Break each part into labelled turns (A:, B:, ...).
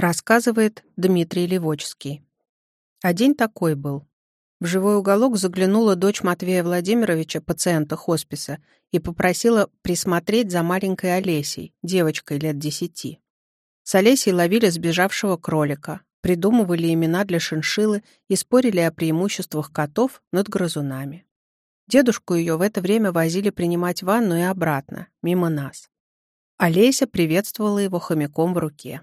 A: Рассказывает Дмитрий Левочский. День такой был. В живой уголок заглянула дочь Матвея Владимировича, пациента хосписа, и попросила присмотреть за маленькой Олесей, девочкой лет десяти. С Олесей ловили сбежавшего кролика, придумывали имена для шиншиллы и спорили о преимуществах котов над грызунами. Дедушку ее в это время возили принимать ванну и обратно, мимо нас. Олеся приветствовала его хомяком в руке.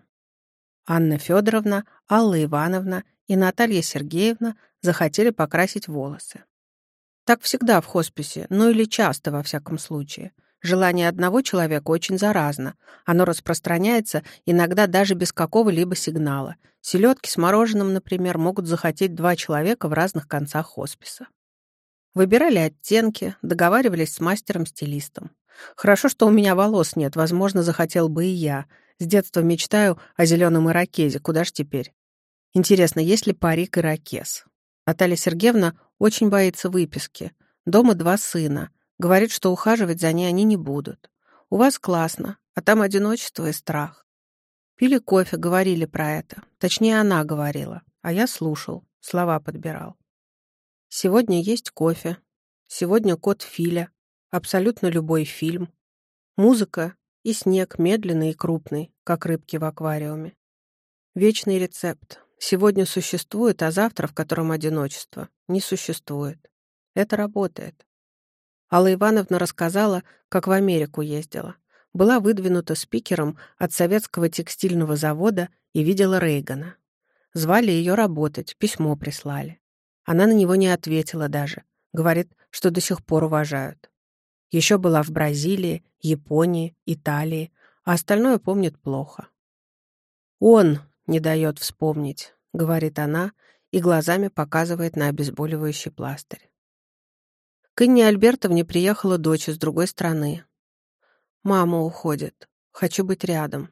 A: Анна Федоровна, Алла Ивановна и Наталья Сергеевна захотели покрасить волосы. Так всегда в хосписе, ну или часто, во всяком случае. Желание одного человека очень заразно. Оно распространяется иногда даже без какого-либо сигнала. Селедки с мороженым, например, могут захотеть два человека в разных концах хосписа. Выбирали оттенки, договаривались с мастером-стилистом. Хорошо, что у меня волос нет, возможно, захотел бы и я. С детства мечтаю о зеленом ирокезе, куда ж теперь? Интересно, есть ли парик ирокез? Наталья Сергеевна очень боится выписки. Дома два сына. Говорит, что ухаживать за ней они не будут. У вас классно, а там одиночество и страх. Пили кофе, говорили про это. Точнее, она говорила, а я слушал, слова подбирал. Сегодня есть кофе. Сегодня кот Филя. Абсолютно любой фильм. Музыка и снег медленный и крупный, как рыбки в аквариуме. Вечный рецепт. Сегодня существует, а завтра, в котором одиночество, не существует. Это работает. Алла Ивановна рассказала, как в Америку ездила. Была выдвинута спикером от советского текстильного завода и видела Рейгана. Звали ее работать, письмо прислали. Она на него не ответила даже. Говорит, что до сих пор уважают. Еще была в Бразилии, Японии, Италии, а остальное помнит плохо. Он не дает вспомнить», — говорит она и глазами показывает на обезболивающий пластырь. К Инне Альбертовне приехала дочь из другой страны. «Мама уходит. Хочу быть рядом».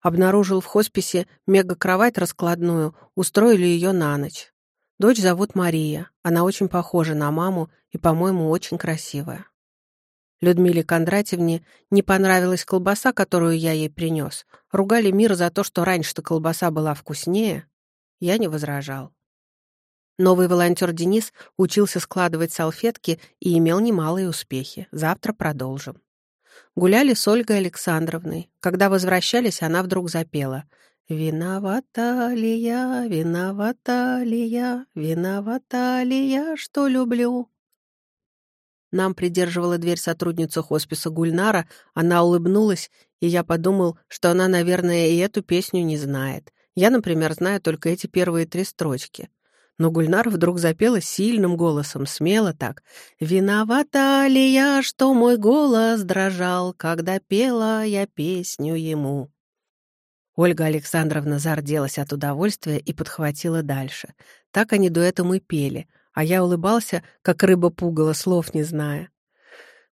A: Обнаружил в хосписе мега-кровать раскладную, устроили ее на ночь. Дочь зовут Мария. Она очень похожа на маму и, по-моему, очень красивая. Людмиле Кондратьевне не понравилась колбаса, которую я ей принес. Ругали мир за то, что раньше-то колбаса была вкуснее. Я не возражал. Новый волонтер Денис учился складывать салфетки и имел немалые успехи. Завтра продолжим. Гуляли с Ольгой Александровной. Когда возвращались, она вдруг запела «Виновата ли я, виновата ли я, виновата ли я, что люблю?» Нам придерживала дверь сотрудница хосписа Гульнара, она улыбнулась, и я подумал, что она, наверное, и эту песню не знает. Я, например, знаю только эти первые три строчки. Но Гульнар вдруг запела сильным голосом, смело так. «Виновата ли я, что мой голос дрожал, когда пела я песню ему?» Ольга Александровна зарделась от удовольствия и подхватила дальше. Так они до этого и пели — а я улыбался, как рыба пугала, слов не зная.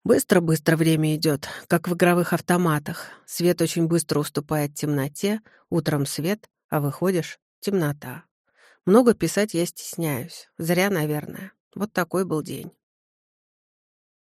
A: Быстро-быстро время идет, как в игровых автоматах. Свет очень быстро уступает темноте, утром свет, а выходишь — темнота. Много писать я стесняюсь. Зря, наверное. Вот такой был день.